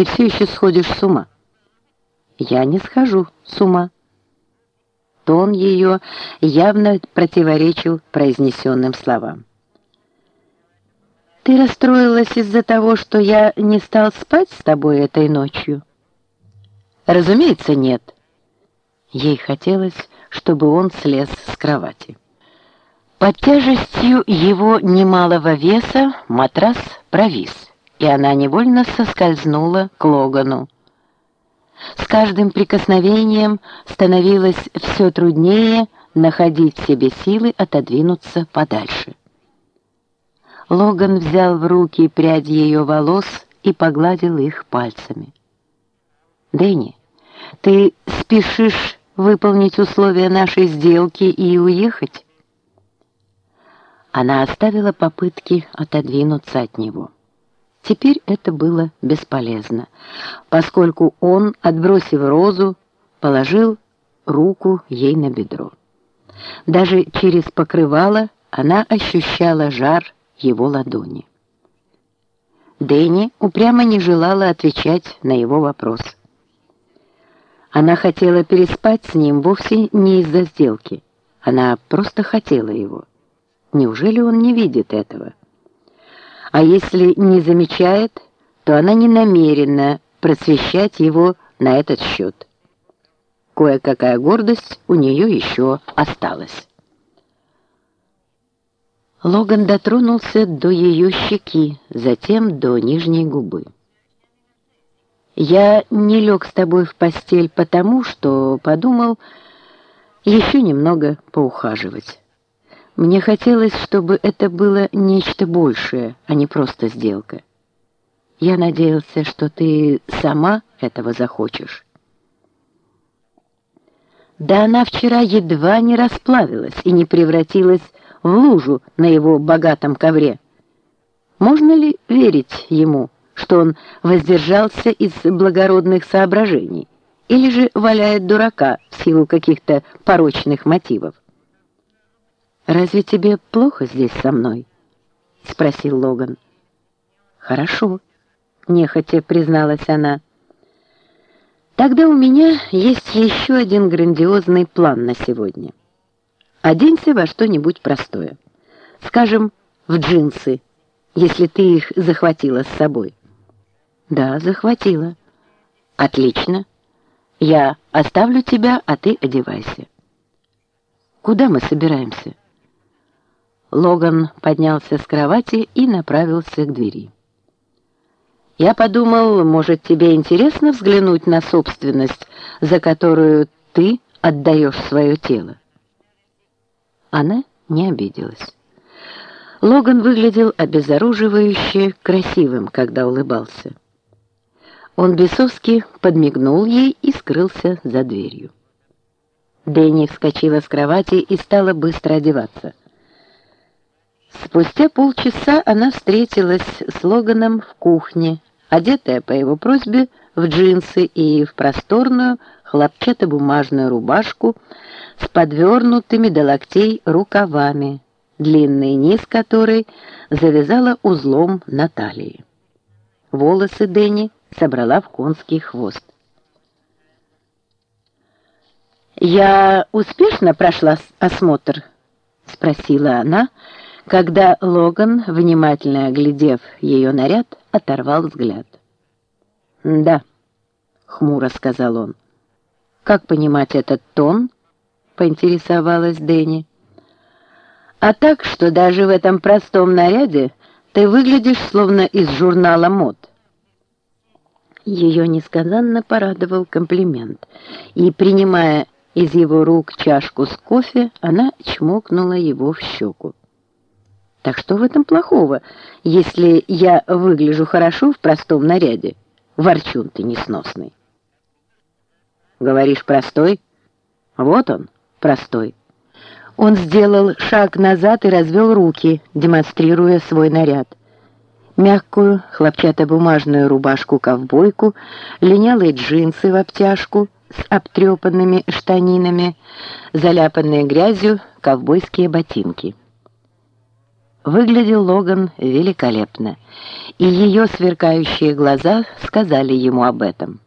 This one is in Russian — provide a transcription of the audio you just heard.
Ты все еще сходишь с ума. Я не схожу с ума. Тон ее явно противоречил произнесенным словам. Ты расстроилась из-за того, что я не стал спать с тобой этой ночью? Разумеется, нет. Ей хотелось, чтобы он слез с кровати. Под тяжестью его немалого веса матрас провис, и она невольно соскользнула к Логану. С каждым прикосновением становилось все труднее находить в себе силы отодвинуться подальше. Логан взял в руки прядь ее волос и погладил их пальцами. «Дэнни, ты спешишь выполнить условия нашей сделки и уехать?» Она оставила попытки отодвинуться от него. Теперь это было бесполезно, поскольку он, отбросив розу, положил руку ей на бедро. Даже через покрывало она ощущала жар его ладони. Дэнни упрямо не желала отвечать на его вопрос. Она хотела переспать с ним вовсе не из-за сделки. Она просто хотела его. Неужели он не видит этого? А если не замечает, то она не намерена просвещать его на этот счет. Кое-какая гордость у нее еще осталась. Логан дотронулся до ее щеки, затем до нижней губы. «Я не лег с тобой в постель потому, что подумал еще немного поухаживать». Мне хотелось, чтобы это было нечто большее, а не просто сделка. Я надеялся, что ты сама этого захочешь. Да она вчера едва не расплавилась и не превратилась в лужу на его богатом ковре. Можно ли верить ему, что он воздержался из благородных соображений, или же валяет дурака в силу каких-то порочных мотивов? «Разве тебе плохо здесь со мной?» — спросил Логан. «Хорошо», — нехотя призналась она. «Тогда у меня есть еще один грандиозный план на сегодня. Оденься во что-нибудь простое. Скажем, в джинсы, если ты их захватила с собой». «Да, захватила». «Отлично. Я оставлю тебя, а ты одевайся». «Куда мы собираемся?» Логан поднялся с кровати и направился к двери. «Я подумал, может, тебе интересно взглянуть на собственность, за которую ты отдаешь свое тело?» Она не обиделась. Логан выглядел обезоруживающе красивым, когда улыбался. Он бесовски подмигнул ей и скрылся за дверью. Дэнни вскочила с кровати и стала быстро одеваться. Спустя полчаса она встретилась с Логаном в кухне, одетая по его просьбе в джинсы и в просторную хлопчатобумажную рубашку с подвернутыми до локтей рукавами, длинный низ которой завязала узлом на талии. Волосы Дэнни собрала в конский хвост. «Я успешно прошла осмотр?» — спросила она, — когда Логан, внимательно оглядев ее наряд, оторвал взгляд. «Да», — хмуро сказал он. «Как понимать этот тон?» — поинтересовалась Дэнни. «А так, что даже в этом простом наряде ты выглядишь словно из журнала мод». Ее несказанно порадовал комплимент, и, принимая из его рук чашку с кофе, она чмокнула его в щеку. Так что в этом плохого, если я выгляжу хорошо в простом наряде? Ворчун ты несносный. Говоришь, простой? Вот он, простой. Он сделал шаг назад и развел руки, демонстрируя свой наряд. Мягкую хлопчатобумажную рубашку-ковбойку, линялые джинсы в обтяжку с обтрепанными штанинами, заляпанные грязью ковбойские ботинки. Выглядел Логан великолепно, и ее сверкающие глаза сказали ему об этом.